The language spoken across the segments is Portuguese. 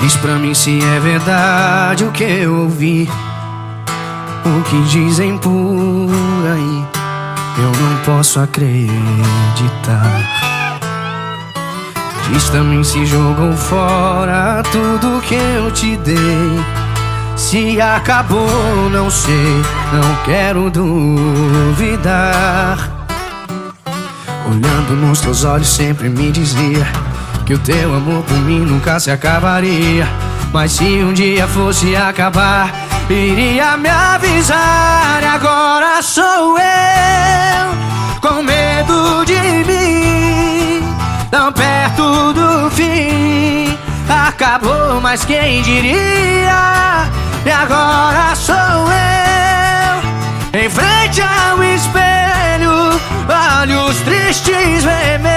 Diz pra mim se é verdade o que eu ouvi. O que dizem por aí Eu não posso acreditar. Diz também se jogou fora tudo que eu te dei. Se acabou, não sei, não quero duvidar. Olhando nos teus olhos sempre me dizia que o teu amor por mim nunca se acabaria. Mas se um dia fosse acabar, iria me avisar. E agora sou eu, com medo de mim, tão perto do fim. Acabou, mas quem diria? E agora sou eu, em frente ao espelho, olhos tristes vermelhos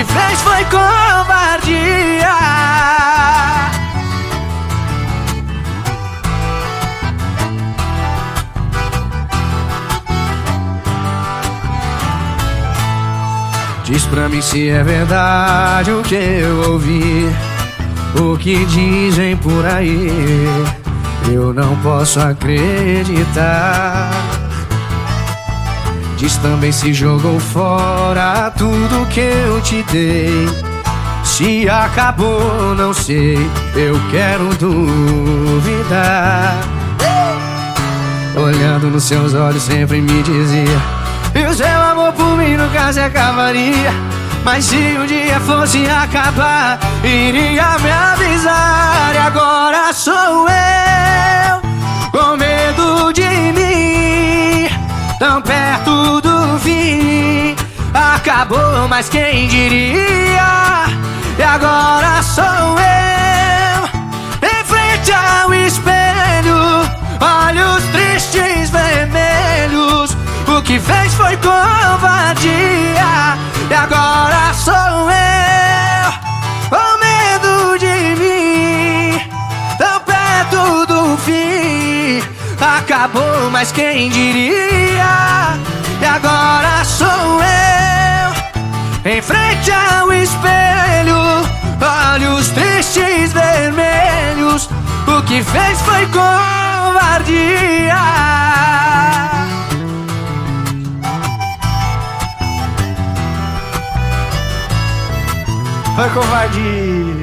que fez foi covardia. Diz pra mim se é verdade o que eu ouvi, o que dizem por aí. Eu não posso acreditar. Diz também se jogou fora tudo que eu te dei. Se acabou, não sei, eu quero duvidar. Olhando nos seus olhos, sempre me dizia: E o seu amor por mim nunca se acabaria. Mas se um dia fosse acabar, iria me avisar. E agora tão perto acabou, mas quem diria? E agora sou eu, em frente ao espelho, olhos tristes vermelhos. O que fez foi covardia, e agora sou eu, com medo de mim, tão perto do fim. Acabou, mas quem diria? E agora sou eu. Em frente ao espelho, olhos tristes vermelhos. O que fez foi covardia. Foi covardia.